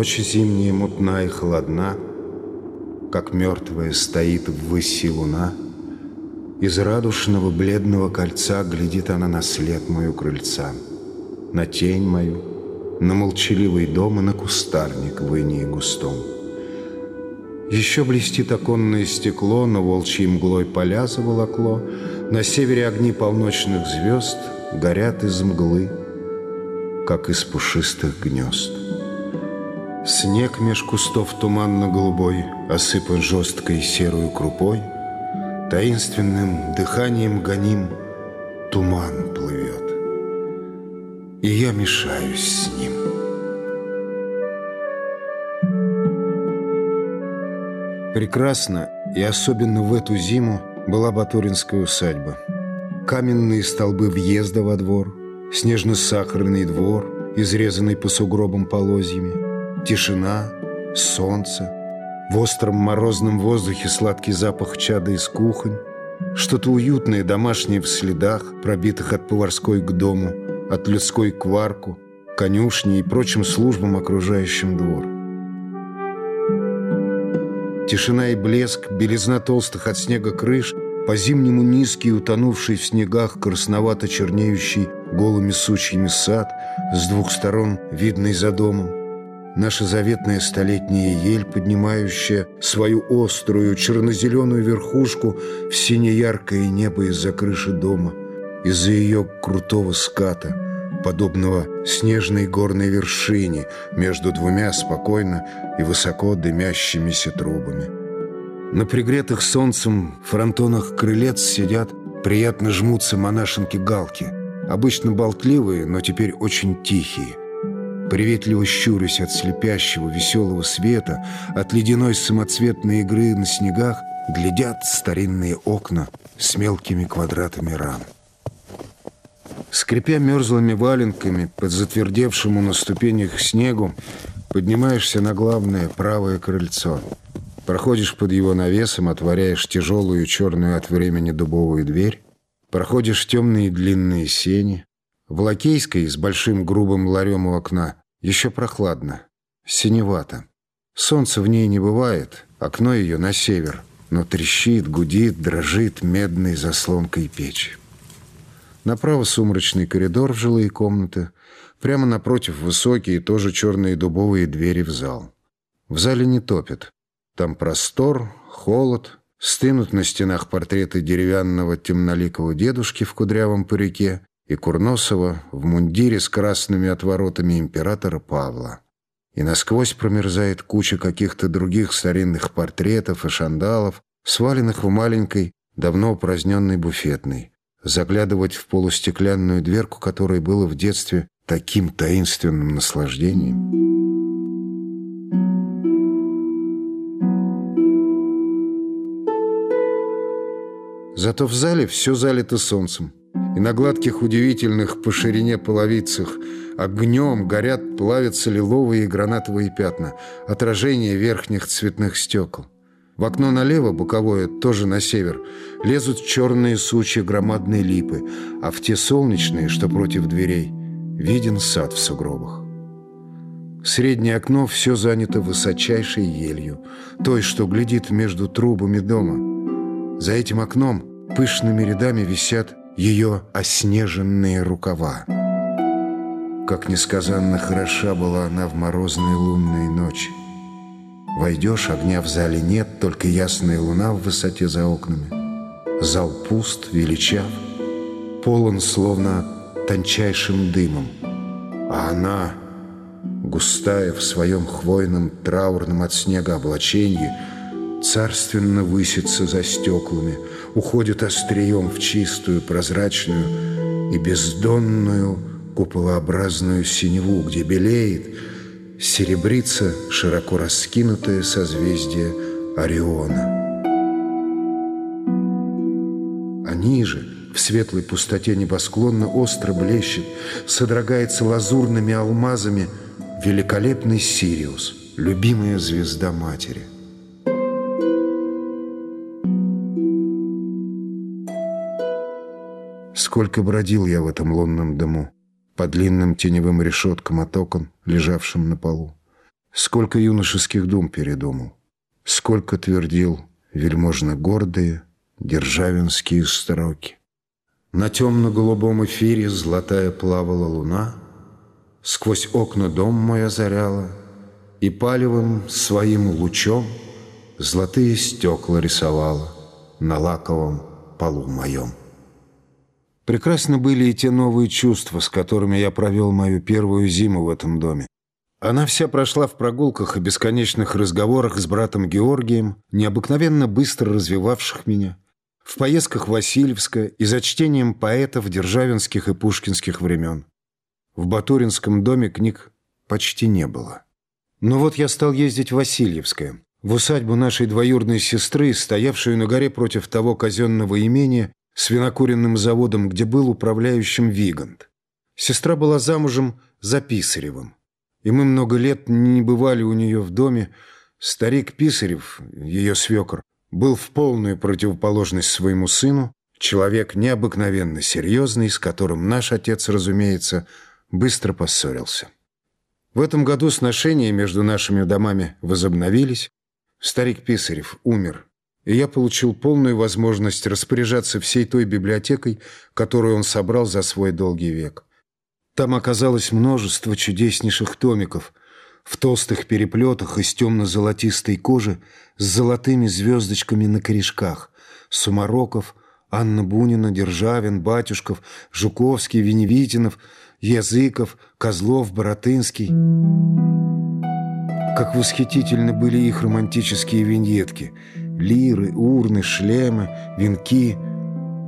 Ночь зимняя мутна и холодна, Как мертвая стоит в выси луна. Из радушного бледного кольца Глядит она на след мою крыльца, На тень мою, на молчаливый дом И на кустарник в инии густом. Еще блестит оконное стекло, Но волчьей мглой поля заволокло, На севере огни полночных звезд Горят из мглы, как из пушистых гнезд. Снег меж кустов туманно-голубой Осыпан жесткой серую крупой, Таинственным дыханием гоним Туман плывет, и я мешаюсь с ним. Прекрасно, и особенно в эту зиму, была Батуринская усадьба. Каменные столбы въезда во двор, снежно-сахарный двор, изрезанный по сугробам полозьями, Тишина, солнце, в остром морозном воздухе сладкий запах чада из кухонь, что-то уютное, домашнее в следах, пробитых от поварской к дому, от людской к варку, конюшне и прочим службам, окружающим двор. Тишина и блеск, белизна толстых от снега крыш, по-зимнему низкий, утонувший в снегах, красновато чернеющий голыми сучьями сад, с двух сторон видный за домом, Наша заветная столетняя ель, поднимающая свою острую черно-зеленую верхушку в сине-яркое небо из-за крыши дома, из-за ее крутого ската, подобного снежной горной вершине между двумя спокойно и высоко дымящимися трубами. На пригретых солнцем фронтонах крылец сидят, приятно жмутся монашенки-галки, обычно болтливые, но теперь очень тихие, приветливо щурясь от слепящего веселого света, от ледяной самоцветной игры на снегах, глядят старинные окна с мелкими квадратами рам. Скрипя мерзлыми валенками под затвердевшему на ступенях снегу, поднимаешься на главное правое крыльцо. Проходишь под его навесом, отворяешь тяжелую черную от времени дубовую дверь, проходишь темные длинные сени. В Лакейской с большим грубым ларем у окна еще прохладно, синевато. Солнца в ней не бывает, окно ее на север, но трещит, гудит, дрожит медной заслонкой печи. Направо сумрачный коридор в жилые комнаты, прямо напротив высокие, тоже черные дубовые двери в зал. В зале не топит. Там простор, холод, стынут на стенах портреты деревянного темноликого дедушки в кудрявом парике и Курносова в мундире с красными отворотами императора Павла. И насквозь промерзает куча каких-то других старинных портретов и шандалов, сваленных в маленькой, давно упраздненной буфетной. Заглядывать в полустеклянную дверку, которой было в детстве таким таинственным наслаждением. Зато в зале все залито солнцем и на гладких удивительных по ширине половицах огнем горят, плавятся лиловые и гранатовые пятна, отражение верхних цветных стекол. В окно налево, боковое, тоже на север, лезут черные сучья громадной липы, а в те солнечные, что против дверей, виден сад в сугробах. Среднее окно все занято высочайшей елью, той, что глядит между трубами дома. За этим окном пышными рядами висят ее оснеженные рукава. Как несказанно хороша была она в морозные лунные ночи. Войдешь, огня в зале нет, только ясная луна в высоте за окнами. Зал пуст, величав, полон словно тончайшим дымом. А она, густая в своем хвойном траурном от снега облачении, царственно высится за стеклами, уходит острием в чистую, прозрачную и бездонную куполообразную синеву, где белеет, серебрится широко раскинутое созвездие Ориона. А ниже, в светлой пустоте небосклонно остро блещет, содрогается лазурными алмазами великолепный Сириус, любимая звезда матери. Сколько бродил я в этом лунном дому, по длинным теневым решеткам от окон, лежавшим на полу. Сколько юношеских дум передумал, сколько твердил вельможно гордые державинские строки. На темно-голубом эфире золотая плавала луна, Сквозь окна дом мой озаряла, И палевым своим лучом Золотые стекла рисовала На лаковом полу моем. Прекрасны были и те новые чувства, с которыми я провел мою первую зиму в этом доме. Она вся прошла в прогулках и бесконечных разговорах с братом Георгием, необыкновенно быстро развивавших меня, в поездках в Васильевское и за чтением поэтов державинских и пушкинских времен. В Батуринском доме книг почти не было. Но вот я стал ездить в Васильевское, в усадьбу нашей двоюродной сестры, стоявшую на горе против того казенного имения с винокуренным заводом, где был управляющим Вигант. Сестра была замужем за Писаревым, и мы много лет не бывали у нее в доме. Старик Писарев, ее свекр, был в полную противоположность своему сыну, человек необыкновенно серьезный, с которым наш отец, разумеется, быстро поссорился. В этом году сношения между нашими домами возобновились, Старик Писарев умер, и я получил полную возможность распоряжаться всей той библиотекой, которую он собрал за свой долгий век. Там оказалось множество чудеснейших томиков в толстых переплетах из темно-золотистой кожи с золотыми звездочками на корешках, Сумароков, Анна Бунина, Державин, Батюшков, Жуковский, Веневитинов, Языков, Козлов, Боротынский... Как восхитительны были их романтические виньетки. Лиры, урны, шлемы, венки.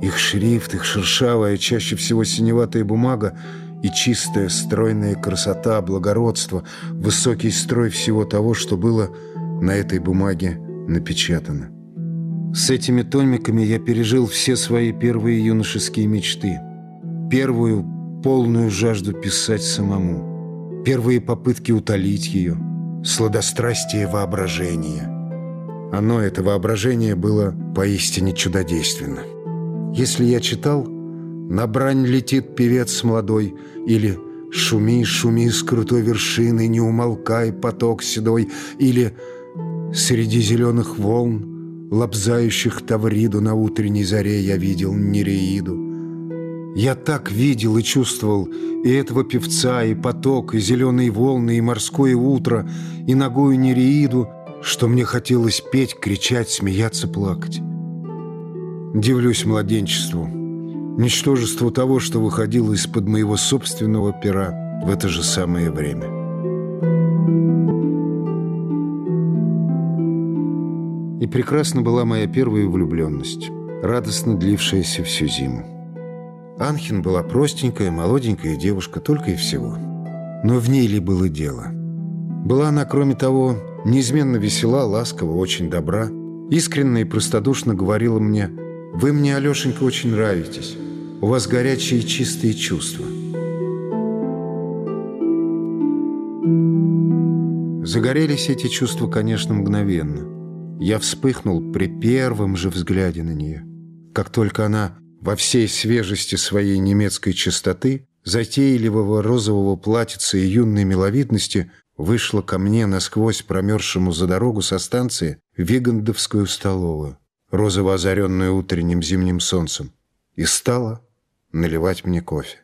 Их шрифт, их шершавая, чаще всего синеватая бумага и чистая, стройная красота, благородство, высокий строй всего того, что было на этой бумаге напечатано. С этими томиками я пережил все свои первые юношеские мечты. Первую полную жажду писать самому. Первые попытки утолить ее – сладострастие воображения. Оно, это воображение, было поистине чудодейственно. Если я читал «На брань летит певец молодой» или «Шуми, шуми с крутой вершины, не умолкай, поток седой» или «Среди зеленых волн, лобзающих Тавриду на утренней заре я видел Нереиду», я так видел и чувствовал и этого певца, и поток, и зеленые волны, и морское утро, и ногою нереиду, что мне хотелось петь, кричать, смеяться, плакать. Дивлюсь младенчеству, ничтожеству того, что выходило из-под моего собственного пера в это же самое время. И прекрасна была моя первая влюбленность, радостно длившаяся всю зиму. Анхин была простенькая, молоденькая девушка, только и всего. Но в ней ли было дело? Была она, кроме того, неизменно весела, ласкова, очень добра. Искренне и простодушно говорила мне, «Вы мне, Алешенька, очень нравитесь. У вас горячие чистые чувства». Загорелись эти чувства, конечно, мгновенно. Я вспыхнул при первом же взгляде на нее. Как только она во всей свежести своей немецкой чистоты, затейливого розового платьица и юной миловидности вышла ко мне насквозь промерзшему за дорогу со станции в Вигандовскую столовую, розово озаренную утренним зимним солнцем, и стала наливать мне кофе.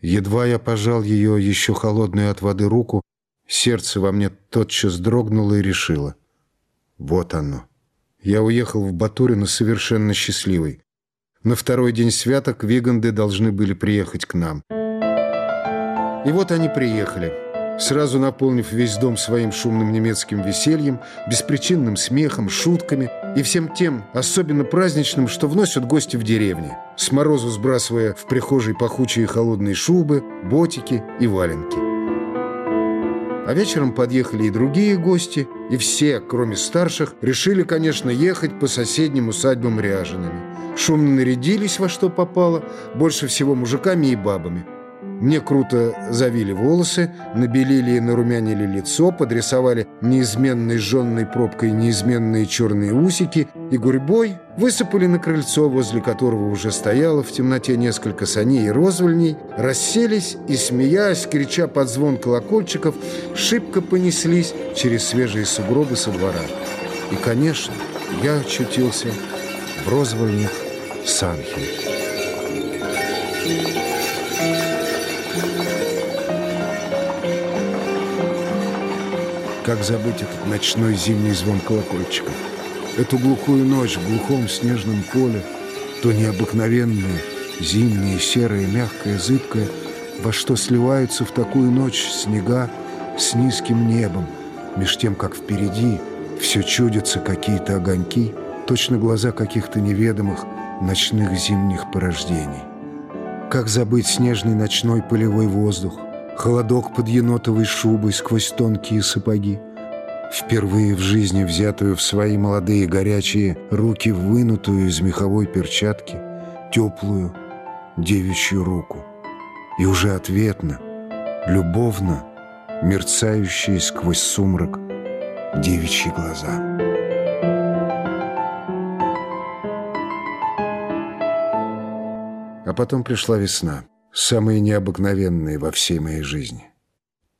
Едва я пожал ее еще холодную от воды руку, сердце во мне тотчас дрогнуло и решило. Вот оно. Я уехал в Батурино совершенно счастливый. На второй день святок веганды должны были приехать к нам. И вот они приехали, сразу наполнив весь дом своим шумным немецким весельем, беспричинным смехом, шутками и всем тем, особенно праздничным, что вносят гости в деревне, с морозу сбрасывая в прихожей пахучие холодные шубы, ботики и валенки. А вечером подъехали и другие гости, и все, кроме старших, решили, конечно, ехать по соседним усадьбам ряжеными. Шумно нарядились во что попало, больше всего мужиками и бабами. Мне круто завили волосы, набелили и нарумянили лицо, подрисовали неизменной жженной пробкой неизменные черные усики и гурьбой высыпали на крыльцо, возле которого уже стояло в темноте несколько саней и розвольней, расселись и, смеясь, крича под звон колокольчиков, шибко понеслись через свежие сугробы со двора. И, конечно, я очутился в розвольнях Санхи. Как забыть этот ночной зимний звон колокольчиков? Эту глухую ночь в глухом снежном поле, то необыкновенное, зимнее, серое, мягкое, зыбкое, во что сливаются в такую ночь снега с низким небом, меж тем, как впереди все чудятся какие-то огоньки, точно глаза каких-то неведомых ночных зимних порождений. Как забыть снежный ночной полевой воздух, холодок под енотовой шубой сквозь тонкие сапоги. Впервые в жизни взятую в свои молодые горячие руки вынутую из меховой перчатки теплую девичью руку. И уже ответно, любовно, мерцающие сквозь сумрак девичьи глаза. А потом пришла весна самые необыкновенные во всей моей жизни.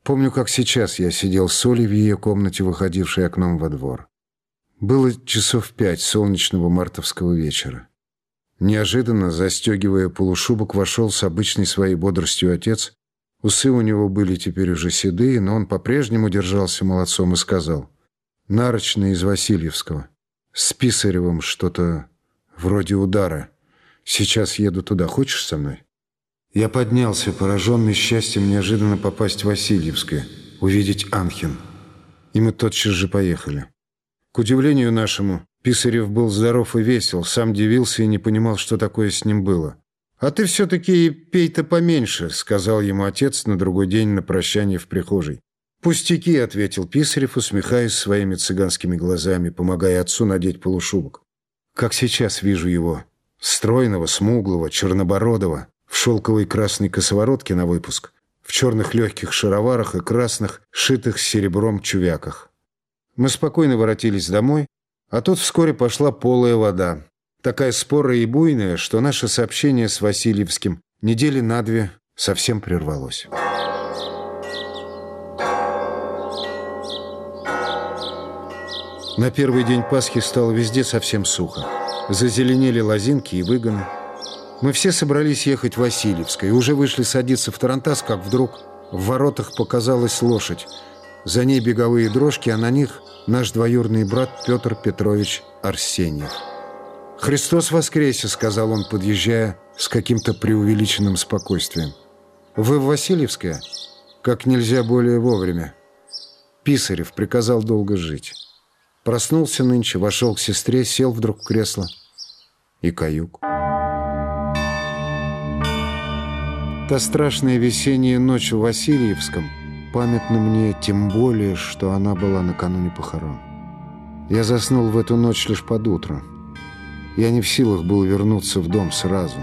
Помню, как сейчас я сидел с Олей в ее комнате, выходившей окном во двор. Было часов пять солнечного мартовского вечера. Неожиданно, застегивая полушубок, вошел с обычной своей бодростью отец. Усы у него были теперь уже седые, но он по-прежнему держался молодцом и сказал. «Нарочный из Васильевского. С Писаревым что-то вроде удара. Сейчас еду туда. Хочешь со мной?» Я поднялся, пораженный счастьем неожиданно попасть в Васильевское, увидеть Анхин. И мы тотчас же поехали. К удивлению нашему, Писарев был здоров и весел, сам дивился и не понимал, что такое с ним было. «А ты все-таки пей-то поменьше», — сказал ему отец на другой день на прощание в прихожей. «Пустяки», — ответил Писарев, усмехаясь своими цыганскими глазами, помогая отцу надеть полушубок. «Как сейчас вижу его, стройного, смуглого, чернобородого, в шелковой красной косоворотке на выпуск, в черных легких шароварах и красных, шитых серебром чувяках. Мы спокойно воротились домой, а тут вскоре пошла полая вода, такая спорая и буйная, что наше сообщение с Васильевским недели на две совсем прервалось. На первый день Пасхи стало везде совсем сухо. Зазеленели лозинки и выгоны. Мы все собрались ехать в Васильевское уже вышли садиться в Тарантас, как вдруг в воротах показалась лошадь. За ней беговые дрожки, а на них наш двоюродный брат Петр Петрович Арсеньев. «Христос воскресе!» — сказал он, подъезжая с каким-то преувеличенным спокойствием. «Вы в Васильевское?» «Как нельзя более вовремя». Писарев приказал долго жить. Проснулся нынче, вошел к сестре, сел вдруг в кресло и каюк. Та страшная весенняя ночь в Васильевском памятна мне тем более, что она была накануне похорон. Я заснул в эту ночь лишь под утро. Я не в силах был вернуться в дом сразу.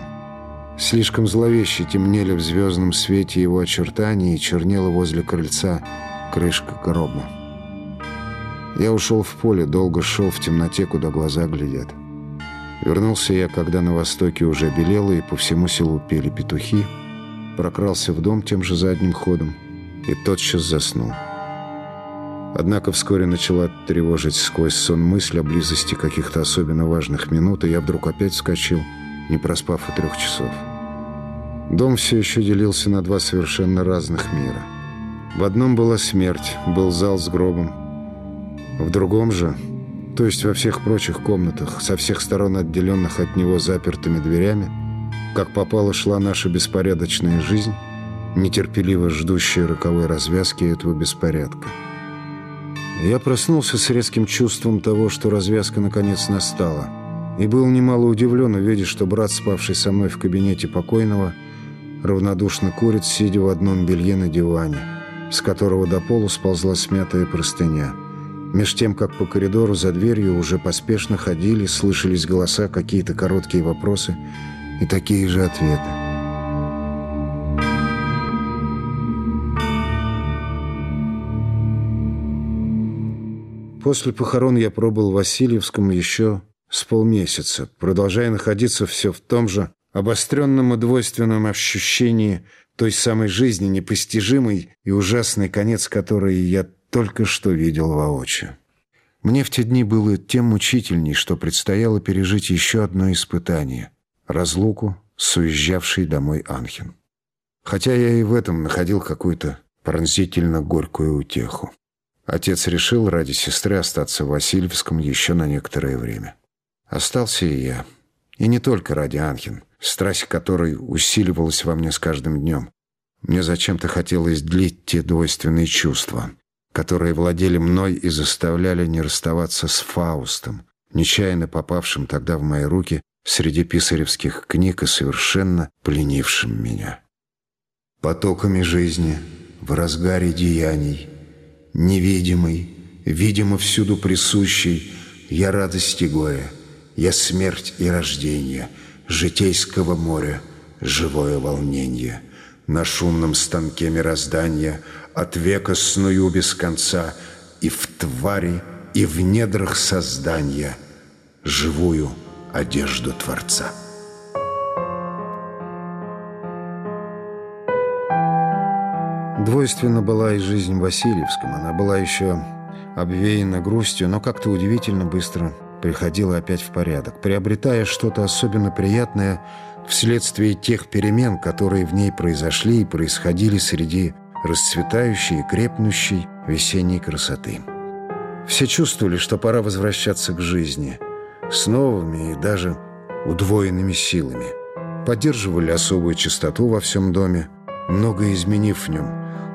Слишком зловеще темнели в звездном свете его очертания и чернела возле крыльца крышка гроба. Я ушел в поле, долго шел в темноте, куда глаза глядят. Вернулся я, когда на востоке уже белело, и по всему селу пели петухи, прокрался в дом тем же задним ходом и тотчас заснул. Однако вскоре начала тревожить сквозь сон мысль о близости каких-то особенно важных минут, и я вдруг опять вскочил, не проспав и трех часов. Дом все еще делился на два совершенно разных мира. В одном была смерть, был зал с гробом. В другом же, то есть во всех прочих комнатах, со всех сторон отделенных от него запертыми дверями, как попало шла наша беспорядочная жизнь, нетерпеливо ждущая роковой развязки этого беспорядка. Я проснулся с резким чувством того, что развязка наконец настала, и был немало удивлен, увидев, что брат, спавший со мной в кабинете покойного, равнодушно курит, сидя в одном белье на диване, с которого до полу сползла смятая простыня. Меж тем, как по коридору за дверью уже поспешно ходили, слышались голоса, какие-то короткие вопросы — и такие же ответы. После похорон я пробыл в Васильевском еще с полмесяца, продолжая находиться все в том же обостренном и двойственном ощущении той самой жизни, непостижимой и ужасный конец которой я только что видел воочию. Мне в те дни было тем мучительней, что предстояло пережить еще одно испытание, разлуку с уезжавшей домой Анхин. Хотя я и в этом находил какую-то пронзительно горькую утеху. Отец решил ради сестры остаться в Васильевском еще на некоторое время. Остался и я. И не только ради Анхин, страсть которой усиливалась во мне с каждым днем. Мне зачем-то хотелось длить те двойственные чувства, которые владели мной и заставляли не расставаться с Фаустом, нечаянно попавшим тогда в мои руки среди писаревских книг и совершенно пленившим меня. Потоками жизни, в разгаре деяний, невидимый, видимо, всюду присущий, я радость и я смерть и рождение, житейского моря, живое волнение. На шумном станке мироздания — от века сную без конца, и в твари, и в недрах создания живую одежду Творца. Двойственна была и жизнь в Васильевском. Она была еще обвеяна грустью, но как-то удивительно быстро приходила опять в порядок, приобретая что-то особенно приятное вследствие тех перемен, которые в ней произошли и происходили среди расцветающей и крепнущей весенней красоты. Все чувствовали, что пора возвращаться к жизни с новыми и даже удвоенными силами. Поддерживали особую чистоту во всем доме, многое изменив в нем,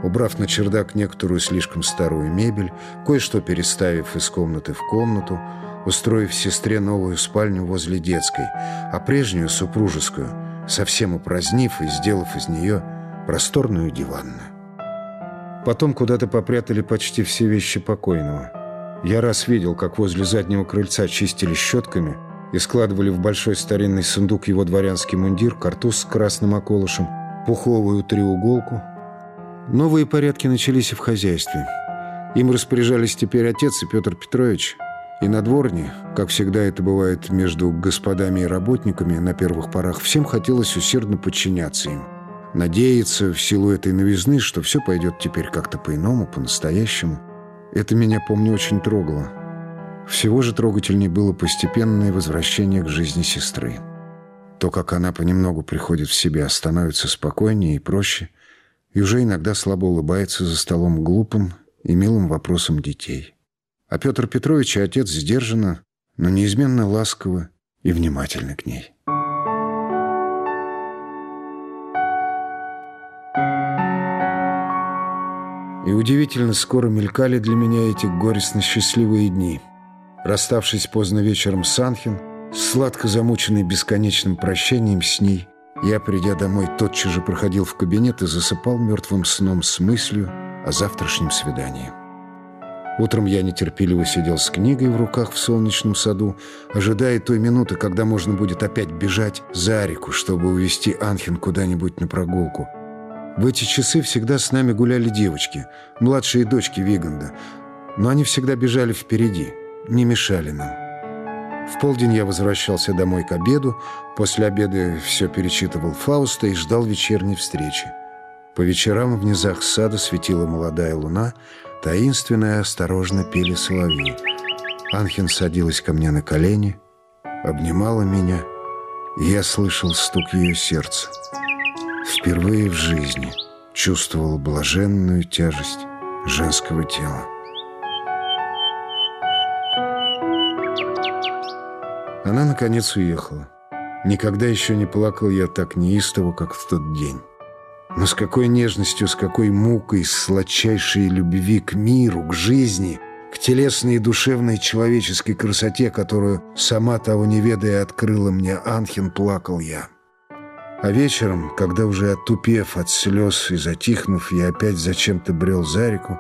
убрав на чердак некоторую слишком старую мебель, кое-что переставив из комнаты в комнату, устроив сестре новую спальню возле детской, а прежнюю супружескую совсем упразднив и сделав из нее просторную диванную. Потом куда-то попрятали почти все вещи покойного. Я раз видел, как возле заднего крыльца чистили щетками и складывали в большой старинный сундук его дворянский мундир, картуз с красным околышем, пуховую треуголку. Новые порядки начались и в хозяйстве. Им распоряжались теперь отец и Петр Петрович. И на дворне, как всегда это бывает между господами и работниками на первых порах, всем хотелось усердно подчиняться им – надеяться в силу этой новизны, что все пойдет теперь как-то по-иному, по-настоящему. Это меня, помню, очень трогало. Всего же трогательней было постепенное возвращение к жизни сестры. То, как она понемногу приходит в себя, становится спокойнее и проще, и уже иногда слабо улыбается за столом глупым и милым вопросом детей. А Петр Петрович и отец сдержанно, но неизменно ласковы и внимательны к ней. И удивительно скоро мелькали для меня эти горестно-счастливые дни. Расставшись поздно вечером с Анхин, сладко замученный бесконечным прощанием с ней, я, придя домой, тотчас же проходил в кабинет и засыпал мертвым сном с мыслью о завтрашнем свидании. Утром я нетерпеливо сидел с книгой в руках в солнечном саду, ожидая той минуты, когда можно будет опять бежать за реку, чтобы увести Анхин куда-нибудь на прогулку – в эти часы всегда с нами гуляли девочки, младшие дочки Виганда, но они всегда бежали впереди, не мешали нам. В полдень я возвращался домой к обеду, после обеда все перечитывал Фауста и ждал вечерней встречи. По вечерам в низах сада светила молодая луна, таинственно и осторожно пели соловьи. Анхин садилась ко мне на колени, обнимала меня, и я слышал стук ее сердца. Впервые в жизни чувствовал блаженную тяжесть женского тела. Она, наконец, уехала. Никогда еще не плакал я так неистово, как в тот день. Но с какой нежностью, с какой мукой, с сладчайшей любви к миру, к жизни, к телесной и душевной человеческой красоте, которую, сама того не ведая, открыла мне Анхин, плакал я. А вечером, когда уже отупев от слез и затихнув, я опять зачем-то брел за реку,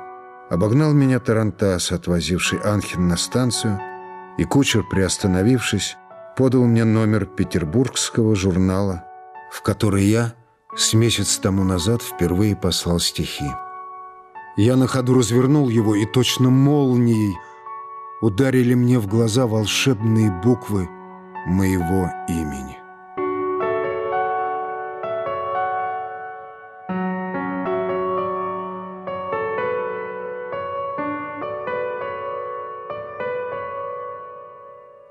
обогнал меня Тарантас, отвозивший Анхин на станцию, и кучер, приостановившись, подал мне номер петербургского журнала, в который я с месяц тому назад впервые послал стихи. Я на ходу развернул его и точно молнией ударили мне в глаза волшебные буквы моего имени.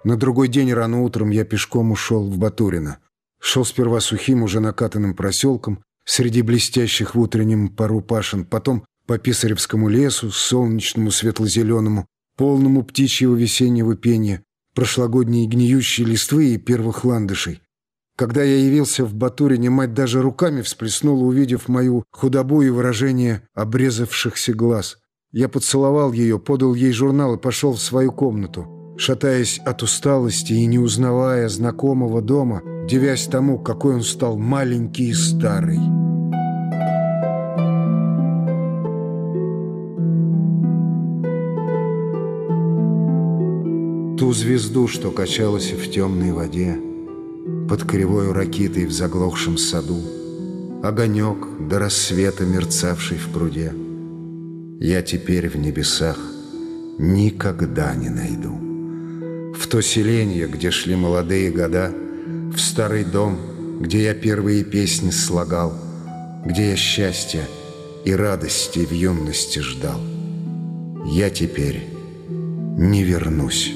На другой день рано утром я пешком ушел в Батурино. Шел сперва сухим, уже накатанным проселком, среди блестящих в утреннем пару пашин, потом по Писаревскому лесу, солнечному, светло-зеленому, полному птичьего весеннего пения, прошлогодней гниющей листвы и первых ландышей. Когда я явился в Батурине, мать даже руками всплеснула, увидев мою худобу и выражение обрезавшихся глаз. Я поцеловал ее, подал ей журнал и пошел в свою комнату шатаясь от усталости и не узнавая знакомого дома, девясь тому, какой он стал маленький и старый. Ту звезду, что качалась в темной воде, Под кривой ракитой в заглохшем саду, Огонек до рассвета мерцавший в пруде, Я теперь в небесах никогда не найду. В то селение, где шли молодые года, В старый дом, где я первые песни слагал, Где я счастья и радости в юности ждал. Я теперь не вернусь.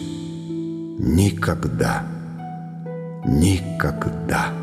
Никогда. Никогда.